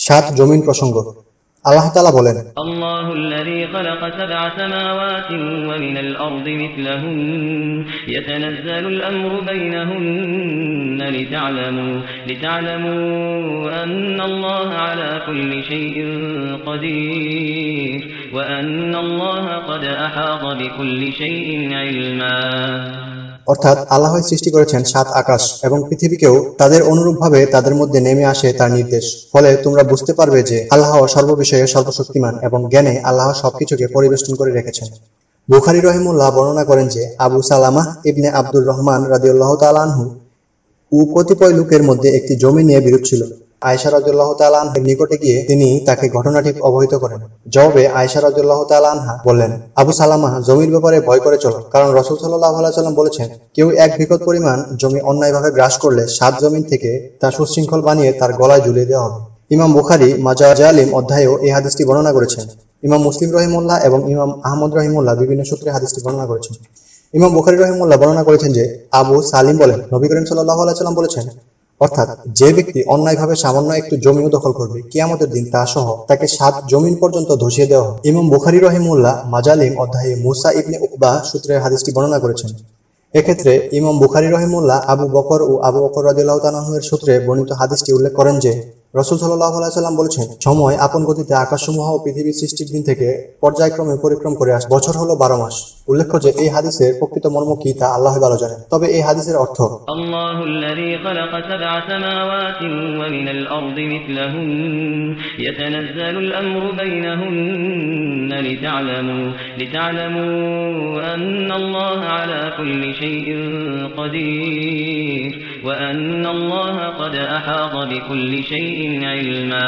সাত জমিন প্রসঙ্গ আল্লাহ তাআলা বলেন الله الذي خلق سبع سماوات ومن الأرض مثلهن يتنزل الأمر بينهن لتعلموا, لتعلموا أن الله على كل شيء قدير وأن الله قد أحاط بكل شيء علما অর্থাৎ আল্লাহই সৃষ্টি করেছেন সাত আকাশ এবং পৃথিবীকেও তাদের অনুরূপভাবে তাদের মধ্যে নেমে আসে তার নির্দেশ। ফলে তোমরা বুঝতে পারবে যে আল্লাহ সর্ববিষয়ে সর্বশক্তিমান এবং জ্ঞানে আল্লাহ সবকিছুকে পরিবেষ্টন করে রেখেছেন। বুখারী রহিমুল্লাহ বর্ণনা করেন যে আবু সালামাহ ইবনে আব্দুর রহমান রাদিউল্লাহ তালানহু ও কতিপয় লোকের মধ্যে একটি জমি নিয়ে বিরোধ ছিল। আয়সা তালাহের নিকটে গিয়ে তিনি তাকে ঘটনাটি অবহিত করেন। জবাবে আয়সা বললেন, আবু সালামা, জমির ব্যাপারে ভয় করে চলো। কারণ রসুল সাল্লাম বলেছেন, কেউ এক বিকট পরিমাণ জমি অন্যায়ভাবে গ্রাস করলে সাত জমিন থেকে তা সুশৃঙ্খল বানিয়ে তার গলায় ঝুলিয়ে দেওয়া হবে। ইমাম বুখারি মাজালিম অধ্যায়েও এই হাদিসটি বর্ণনা করেছেন। ইমাম মুসলিম রহিমুল্লাহ এবং ইমাম আহমদ রহিমুল্লাহ বিভিন্ন সূত্রে হাদিসটি বর্ণনা করেছেন। ইমাম বুখারি রহিমুল্লাহ বর্ণনা করেছেন যে, আবু সালিম বলেন, নবী করিম সাল্লাহ সাল্লাম বলেছেন অর্থাৎ যে ব্যক্তি অন্যায়ভাবে সামান্য একটু জমিও দখল করবে কিয়ামতের দিন তা সহ তাকে সাত জমিন পর্যন্ত ধসিয়ে দেওয়া হবে ইমাম বুখারি রহিমুল্লাহ মাজালিম অধ্যায়ে মুসা ইবনে উকবা সূত্রে হাদিসটি বর্ণনা করেছেন। এক্ষেত্রে ইমাম বুখারি রহিমুল্লাহ আবু বকর ও আবু বকর রাজিউল্লাহ তালাহের সূত্রে বর্ণিত হাদিসটি উল্লেখ করেন যে রসুল সাল্লাহ সা বলেছেন, সময় আপন গতিতে আকাশসমূহ ও পৃথিবীর সৃষ্টির দিন থেকে পর্যায়ক্রমে পরিক্রম করে আস বছর হলো বারো মাস। উল্লেখ্য যে এই হাদিসের প্রকৃত মর্ম কি তা আল্লাহ ভালো জানেন। তবে এই হাদিসের অর্থ আল্লাহ الذي خلق سبع سماوات ومن الأرض مثلهن يتنزل الأمر بينهن لتعلموا, لتعلموا أن الله على كل شيء قدير وأن الله قد أحاط بكل شيء علما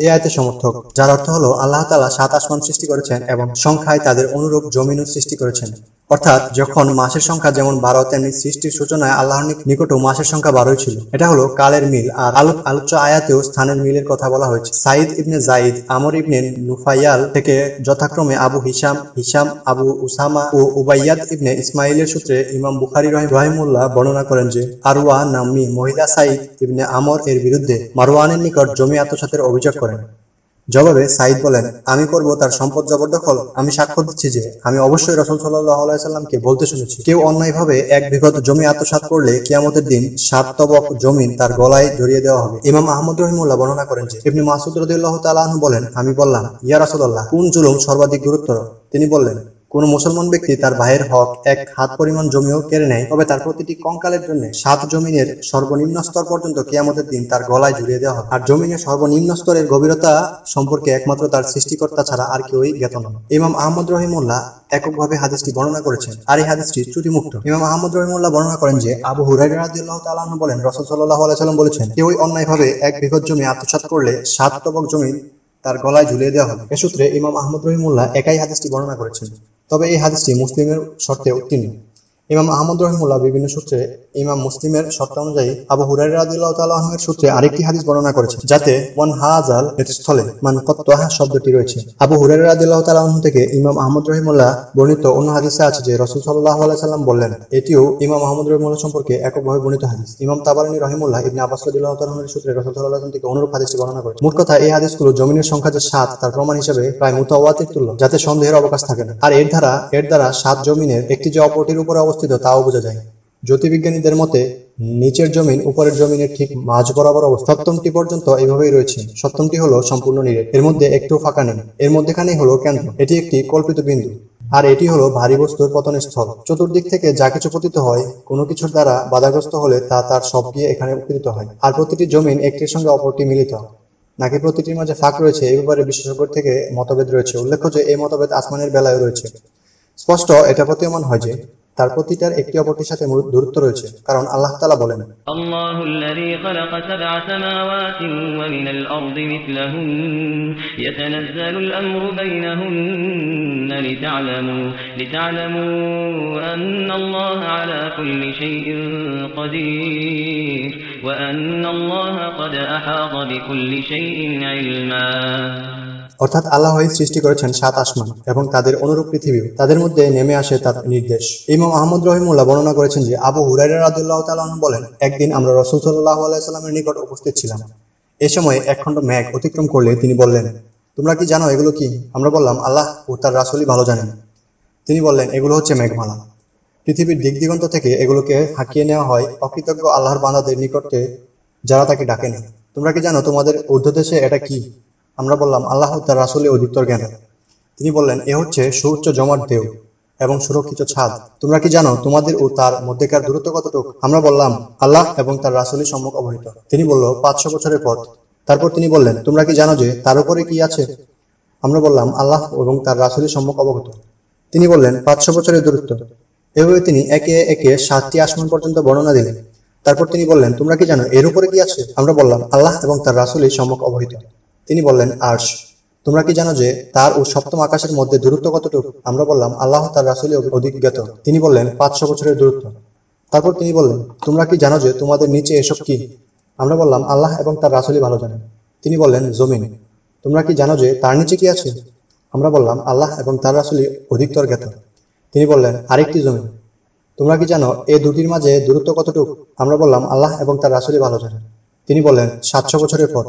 এই আয়তের সমর্থক যার অর্থ হলো আল্লাহ তালা সাত আসমান সৃষ্টি করেছেন এবং সংখ্যায় তাদের অনুরূপ জমিনও সৃষ্টি করেছেন অর্থাৎ যখন মাসের সংখ্যা যেমন বারো তেমনি সৃষ্টির সূচনায় আল্লাহর নিকটও মাসের সংখ্যা বারোই ছিল এটা হলো কালের মিল আর আলোচ্য আয়াতেও স্থানের মিলের কথা বলা হয়েছে সাইদ ইবনে জাইদ আমর ইবনে নুফাইয়াল থেকে যথাক্রমে Abu Hisham Hisham Abu Usama ও উবাইয়াদ ইবনে ইসমাইলের সূত্রে ইমাম বুখারি রহিমুল্লাহ বর্ণনা করেন যে আরওয়া নাম্মি মহিলা সাইদ ইবনে আমর এর বিরুদ্ধে মারওয়ানের নিকট জমি আত্মসাতের অভিযোগ করেন। জবাবে সাইদ বলেন, আমি করব তার সম্পদ জবরদখল। আমি সাক্ষ্য দিচ্ছি যে আমি অবশ্যই রসুল সাল্লাহামকে বলতে শুনেছি। কেউ অন্যায়ভাবে এক বিগত জমি আত্মসাত করলে কিয়ামতের দিন সাত তবক জমিন তার গলায় জড়িয়ে দেওয়া হবে। ইমাম আহমদ রহিমুল্লাহ বর্ণনা করেন যে, ইবনি মাসুদ রদিল্লাহ তালাহু বলেন, আমি বললাম, ইয়া রাসুল্লাহ কোন জুলুম সর্বাধিক গুরুত্বর? তিনি বললেন কোন মুসলমান ব্যক্তি তার ভাইয়ের হক, এক হাত পরিমাণ জমিও কেড়ে নেয়। তবে তার প্রতিটি কঙ্কালের জন্য সাত জমিনের সর্বনিম্ন স্তর পর্যন্ত কেয়ামতের দিন তার গলায় জুড়িয়ে দেওয়া হবে। আর জমিনের সর্বনিম্ন স্তরের গভীরতা সম্পর্কে একমাত্র তার সৃষ্টিকর্তা ছাড়া আর কেউই জ্ঞাত নন। ইমাম আহমদ রহিমুল্লাহ এককভাবে হাদিসটি বর্ণনা করেছেন। আর এই হাদিসটি ত্রুটিমুক্ত। ইমাম আহমদ রহিমুল্লাহ বর্ণনা করেন যে, আবু হুরাইরাদিল্লাহ তালাহ বলেন রসদ সাল্লাহ আলাইসাল্লাম বলেছেন, কেউই অন্যায়ভাবে এক বিঘত জমি আত্মসাত করলে সাত তবক জমি তার গলায় ঝুলিয়ে দেওয়া হবে। এ সূত্রে ইমাম আহমদ রহিমুল্লাহ একাই হাদিসটি বর্ণনা করেছেন। তবে এই হাদিসটি মুসলিমের শর্তে উত্তীর্ণ। ইমাম আহমদ রহিমুল্লাহ বিভিন্ন সূত্রে ইমাম মুসলিমের শর্ত অনুযায়ী আবু হুরাই রাদিল্লাহ তালাহের সূত্রে আরেকটি হাদিস বর্ণনা করেছে, যাতে ওয়ান হাজাল এর স্থলে মান কত্তাহা শব্দটি রয়েছে। আবু হুরাই রাদিল্লাহ তালাহ থেকে ইমাম আহমদ রহিমুল্লাহ বর্ণিত অন্য হাদিসে আছে যে রসুল সাল্লাহ আলাইসাল্লাম বললেন, এটিও ইমাম আহমদ রহিমুল্লাহ সম্পর্কে এককভাবে বর্ণিত হাদিস। ইমাম তাবারানি রহিমুল্লাহ ইবনে আব্বাস রাদিল্লাহ তালাহের সূত্রে রসুল সাল্লাহ থেকে অনুরূপ হাদিসটি বর্ণনা করেছে। মোট কথা, এই হাদিসগুলো জমিনের সংখ্যা যে সাত, তার প্রমাণ হিসেবে প্রায় মুতাওয়াতির তুল্য, যাতে সন্দেহের অবকাশ থাকে না। আর এর দ্বারা এর দ্বারা সাত জমিনের একটি যে অপরটির উপরে অবস্থিত তাও বোঝা যায়। জ্যোতির্বিজ্ঞানীদের মতে, নিচের জমিন উপরের জমিনের ঠিক মাঝ বরাবর অবস্থা। সপ্তমটি পর্যন্ত এইভাবেই রয়েছে। সপ্তমটি হলো সম্পূর্ণ নিরেট। এর মধ্যে একটু ফাঁকা নেই। এর মধ্যেখানেই হলো কেন্দ্র। এটি একটি কল্পিত বিন্দু। আর এটি হলো ভারী বস্তুর পতন স্থল চতুর্দিক থেকে যা কিছু পতিত হয়, কোনো কিছুর দ্বারা বাধাগ্রস্ত হলে তা তার সব গিয়ে এখানে উপনীত হয়। আর প্রতিটি জমিন একটির সঙ্গে অপরটি মিলিত। নাকি প্রতিটির মাঝে ফাঁক রয়েছে এই ব্যাপারে বিশেষজ্ঞর থেকে মতভেদ রয়েছে। উল্লেখ্য যে এই মতভেদ আসমানের বেলায় রয়েছে। স্পষ্ট এটা প্রতীয়মান হয় যে তার প্রতিটার একটি অপরটির সাথে দূরত্ব রয়েছে কারণ আল্লাহ তালা বলেন الله الذي خلق سبع سماوات ومن الأرض مثلهن يتنزل الأمر بينهن لتعلموا, لتعلموا أن الله على كل شيء قدير وأن الله قد أحاط بكل شيء علما অর্থাৎ আল্লাহই সৃষ্টি করেছেন সাত আসমান এবং তাদের অনুরূপ পৃথিবীও। তাদের মধ্যে নেমে আসে তার নির্দেশ। ইমাম আহমদ রহিমুল্লাহ বর্ণনা করেছেন যে, আবু হুরাইরা রাদিল্লাহ তালাহ বলেন, একদিন আমরা রসুল সাল্লাহ আলাইসাল্লামের নিকট উপস্থিত ছিলাম। এ সময় এক খণ্ড মেঘ অতিক্রম করলে তিনি বললেন, তোমরা কি জানো এগুলো কি? আমরা বললাম, আল্লাহ ও তার রাসূলই ভালো জানেন। তিনি বললেন, এগুলো হচ্ছে মেঘমালা। পৃথিবীর দিক দিগন্ত থেকে এগুলোকে হাঁকিয়ে নেওয়া হয় অকৃতজ্ঞ আল্লাহর বান্দাদের নিকটে যারা তাকে ডাকে না তোমরা কি জানো তোমাদের ঊর্ধ্বদেশে এটা কি? আমরা বললাম, আল্লাহ ও তার রাসূলই অধিকতর জ্ঞাত তিনি বললেন, এ হচ্ছে সুউচ্চ জমাট দেও এবং সুরক্ষিত ছাদ। তোমরা কি জানো, তোমাদের ও তার মধ্যেকার দূরত্ব কতটুক? আমরা বললাম, আল্লাহ এবং তার রাসূলই সম্মুখ অবহিত। তিনি বলল, পাঁচশো বছরের পথ। তারপর তিনি বললেন, তোমরা কি জানো যে তার উপরে কি আছে? আমরা বললাম, আল্লাহ এবং তার রাসূলই সম্মুখ অবগত। তিনি বললেন, পাঁচশো বছরের দূরত্ব। এভাবে তিনি একে একে সাতটি আসমান পর্যন্ত বর্ণনা দিলেন। তারপর তিনি বললেন, তোমরা কি জানো, এর উপরে কি আছে? আমরা বললাম, আল্লাহ এবং তার রাসূলই সম্মুখ অবহিত। তিনি বললেন, আরশ, তোমরা কি জানো যে তার ও সপ্তম আকাশের মধ্যে দূরত্ব কতটুকু? আমরা বললাম, আল্লাহ তার রাসূলই অধিক জ্ঞাত তিনি বললেন, পাঁচশো বছরের দূরত্ব। তারপর তিনি বললেন, তোমরা কি জানো যে তোমাদের নিচে এসব কি? আমরা বললাম, আল্লাহ এবং তার রাসূলই ভালো জানেন। তিনি বললেন, জমিন, তোমরা কি জানো যে তার নিচে কি আছে? আমরা বললাম, আল্লাহ এবং তার রাসূলই অধিকতর জ্ঞাত। তিনি বললেন, আরেকটি জমিন, তোমরা কি জানো এ দুটির মাঝে দূরত্ব কতটুকু? আমরা বললাম, আল্লাহ এবং তার রাসূলই ভালো জানেন। তিনি বললেন, সাতশো বছরের পথ।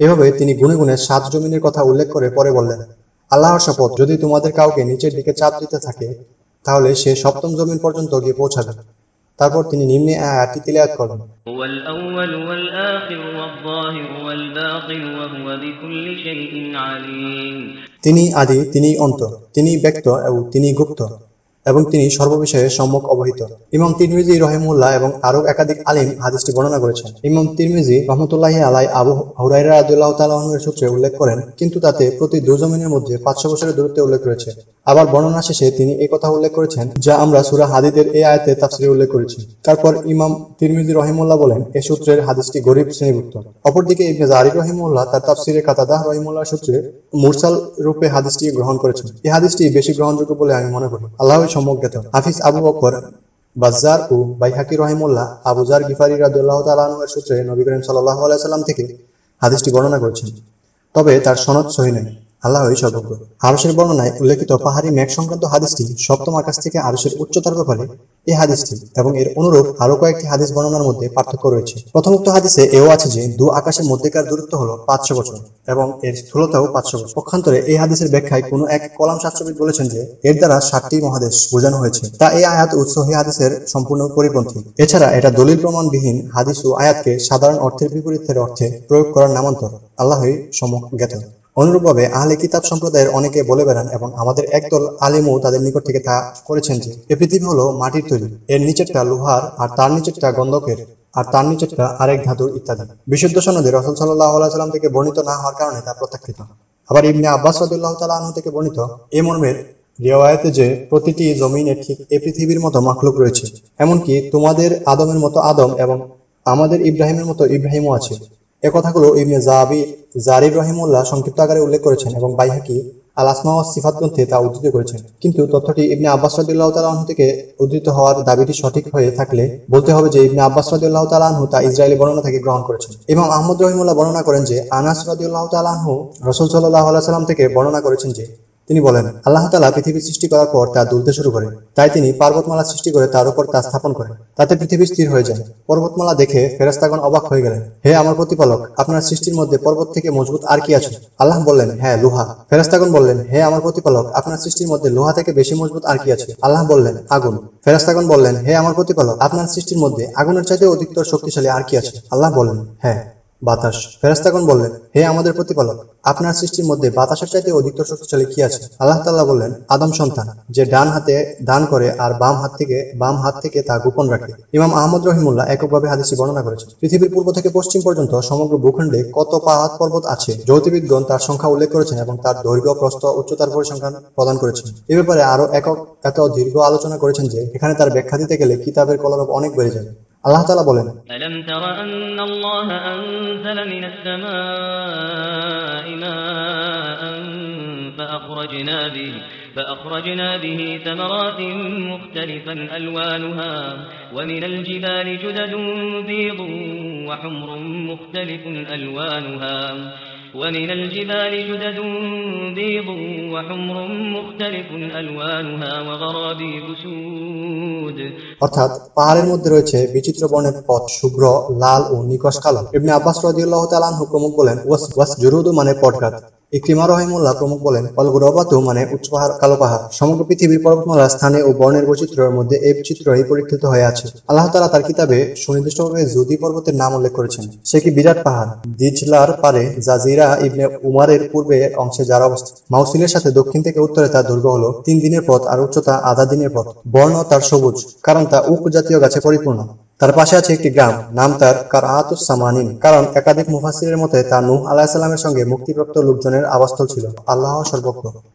এভাবে তিনি গুনে গুনে সাত জমিনের কথা উল্লেখ করে পরে বললেন, আল্লাহর শপথ যদি তোমাদের কাউকে নিচের দিকে চাপ দিতে থাকে তাহলে সে সপ্তম জমিন পর্যন্ত গিয়ে পৌঁছাবে। তারপর তিনি নিম্নে আয়াতটি তিলায়াত করলেন। তিনি আদি তিনি অন্ত তিনি ব্যক্ত এবং তিনি গুপ্ত। এবং তিনি সর্ববিষয়ে সম্যক অবহিত। ইমাম তিরমিজি রহিমুল্লাহ এবং আরও একাধিক আলিম হাদিসটি বর্ণনা করেছেন। ইমাম তিরমিজি রহমতুল্লাহি আলাই আবু হুরাইরা রাদিয়াল্লাহু তাআলা এর সূত্রে উল্লেখ করেন, কিন্তু তাতে প্রতি দু জমিনের মধ্যে পাঁচশো বছরের দূরত্বে উল্লেখ রয়েছে। আবার বর্ণনা শেষে তিনি এই কথা উল্লেখ করেছেন, যা আমরা সূরা হাদীদের এই আয়াতে তাফসিরে উল্লেখ করেছি। তারপর ইমাম তিরমিজি রহিমুল্লাহ বলেন, এ সূত্রের হাদিসটি গরিব শ্রেণীভুক্ত। অপরদিকে ইবনে জারির রহিমুল্লাহ তার তাফসিরে কাতাদাহ রহিমুল্লাহ সূত্রে মুরসাল রূপে হাদিসটি গ্রহণ করেছেন। এই হাদিসটি বেশি গ্রহণযোগ্য বলে আমি মনে করি। আল্লাহই সম্যক জ্ঞাত হাফিজ আবু বকর, বাজ্জার ও বাইহাকি রহিমুল্লাহ গিফারি সূত্রে নবী করিম থেকে হাদিসটি বর্ণনা করেছেন। তবে তার সনদ সহি নয় আল্লাহই সর্বজ্ঞ। আরশের বর্ণনায় উল্লেখিত পাহাড়ি মেঘ সংক্রান্ত হাদিসটি সপ্তম আকাশ থেকে আরশের উচ্চতার ব্যাপারে এই হাদিসটি এবং এর অনুরূপ আরও কয়েকটি হাদিস বর্ণনার মধ্যে পার্থক্য রয়েছে। প্রথমোক্ত হাদিসে এও আছে যে দু আকাশের মধ্যেকার দূরত্ব হলো পাঁচশো বছর এবং এর স্থূলতাও পাঁচশো বছর। পক্ষান্তরে এই হাদিসের ব্যাখ্যায় কোনো এক কলাম শাস্ত্রবিদ বলেছেন যে এর দ্বারা ষাটটি মহাদেশ বোঝানো হয়েছে। তা এই আয়াত ও সহি হাদিসের সম্পূর্ণ পরিপন্থী। এছাড়া এটা দলিল প্রমাণবিহীন হাদিস ও আয়াতকে সাধারণ অর্থের বিপরীতের অর্থে প্রয়োগ করার নামান্তর। আল্লাহই সম্যক জ্ঞাত অনুরূপভাবে আহলে কিতাব সম্প্রদায়ের অনেকে বলে বেড়ান এবং আমাদের একদল আলিমও তাদের নিকট থেকে তা করেছেন যে, এ পৃথিবী হলো মাটির তৈরি এর নিচেরটা লোহার আর তার নিচেরটা গন্ধকের আর তার নিচেরটা আরেক ধাতুর ইত্যাদি। বিশুদ্ধ সনদে রসুল সাল্লাহ সাল্লাম থেকে বর্ণিত না হওয়ার কারণে তা প্রত্যাখ্যিত। আবার ইবনে আব্বাস রাদিয়াল্লাহু তাআলা আনহু থেকে বর্ণিত এ মর্মের রিওয়ায়াতে যে প্রতিটি জমিনে ঠিক এ পৃথিবীর মতো মাখলুক রয়েছে, এমনকি তোমাদের আদমের মতো আদম এবং আমাদের ইব্রাহিমের মতো ইব্রাহিমও আছে। এ কথাগুলো ইবনে জাবির, জারির রহিমুল্লাহ সংক্ষিপ্ত আকারে উল্লেখ করেছেন এবং বাইহাকি আল আসমা ও সিফাত গ্রন্থে তা উদ্ধৃত করেছেন। কিন্তু তথ্যটি ইবনে আব্বাস তাআলা থেকে উদ্ধৃত হওয়ার দাবিটি সঠিক হয়ে থাকলে বলতে হবে যে ইবনে আব্বাস আনহু তা ইসরায়েলি বর্ণনা থেকে গ্রহণ করেছেন। ইমাম আহমদ রহিমুল্লাহ বর্ণনা করেন যে আনাস আনহু রাসূল আলাইহি সাল্লাম থেকে বর্ণনা করেছেন যে তিনি বলেন, আল্লাহ তালা পৃথিবী সৃষ্টি করার পর তা দুলতে শুরু করে তাই তিনি পর্বতমালা সৃষ্টি করে তার উপর তা স্থাপন করেন। তাতে পৃথিবী স্থির হয়ে যায়। পর্বতমালা দেখে ফেরেশতাগণ অবাক হয়ে গেলেন। হে আমার প্রতিপালক, আপনার সৃষ্টির মধ্যে পর্বত থেকে মজবুত আর কি আছে? আল্লাহ বললেন হ্যাঁ লোহা। ফেরেশতাগণ বললেন, হে আমার প্রতিপালক, আপনার সৃষ্টির মধ্যে লোহা থেকে বেশি মজবুত আর কি আছে? আল্লাহ বললেন, আগুন। ফেরেশতাগণ বললেন, হে আমার প্রতিপালক, আপনার সৃষ্টির মধ্যে আগুনের চাইতে অধিকতর শক্তিশালী আর কি আছে? আল্লাহ বললেন হ্যাঁ। বাতাস। ফেরেশতাগণ বললেন, হে আমাদের প্রতিপালক, আপনার সৃষ্টির মধ্যে বাতাসের চাইতে অধিকতর শক্তিশালী কি আছে? আল্লাহ তাআলা বললেন, আদম সন্তান, যে ডান হাতে দান করে আর বাম হাত থেকে, বাম হাত থেকে তা গোপন রাখে। ইমাম আহমদ রহিমুল্লাহ এককভাবে হাদিসটি বর্ণনা করেছেন। পৃথিবীর পূর্ব থেকে পশ্চিম পর্যন্ত সমগ্র ভূখণ্ডে কত পাহাড় পর্বত আছে, জ্যোতির্বিদগণ তার সংখ্যা উল্লেখ করেছেন এবং তার দৈর্ঘ্য, প্রস্থ, উচ্চতার পরিসংখ্যান প্রদান করেছেন। এ ব্যাপারে আরও একক এত দীর্ঘ আলোচনা করেছেন যে, এখানে তার ব্যাখ্যা দিতে গেলে কিতাবের কলরব অনেক বেড়ে যাবে। আল্লাহ তাআলা বলেন ألم تر أن الله أنزل من السماء ماء فأخرجنا به فأخرجنا به ثمرات مختلفا ألوانها ومن الجبال جدد بيض وحمر مختلف ألوانها ومن الجبال جدد بيض وحمر مختلف ألوانها وغرابيب سود অর্থাৎ পাহাড়ের মধ্যে রয়েছে বিচিত্র বর্ণের পথ শুভ্র লাল ও নিকষ কালো ইবনে আব্বাস রাদিয়াল্লাহু তাআলা আনহু প্রমুখ বলেন ওয়াস ওয়াস জুরুদু মানে পটগাছ ইকরিমা রহিমাহুল্লাহ প্রমুখ বলেন অল গুরাবাতু মানে উচ্চ পাহাড়, কালো পাহাড়। সমগ্র পৃথিবীর পর্বতমালার স্থানে ও বর্ণের বৈচিত্র্যের মধ্যে এই চিত্রই পরিলক্ষিত হয়ে আছে। আল্লাহ তাআলা তার কিতাবে সুনির্দিষ্টভাবে জুদি পর্বতের নাম উল্লেখ করেছেন। সে কি বিরাট পাহাড়? দিজলার পারে জাজিরা ইবনে উমারের পূর্বের অংশে যার অবস্থিত মাউসিলের সাথে দক্ষিণ থেকে উত্তরে তার দৈর্ঘ্য হল তিন দিনের পথ আর উচ্চতা আধা দিনের পথ। বর্ণ তার সবুজ, কারণ তা উক জাতীয় গাছে পরিপূর্ণ। তার পাশে আছে একটি গ্রাম। নাম তার কারআতুস সামানিন। কারণ একাধিক মুফাসসিরের মতে তা নূহ সালামের সঙ্গে মুক্তিপ্রাপ্ত লোকজনের আবাসস্থল ছিল। আল্লাহ সর্বজ্ঞ।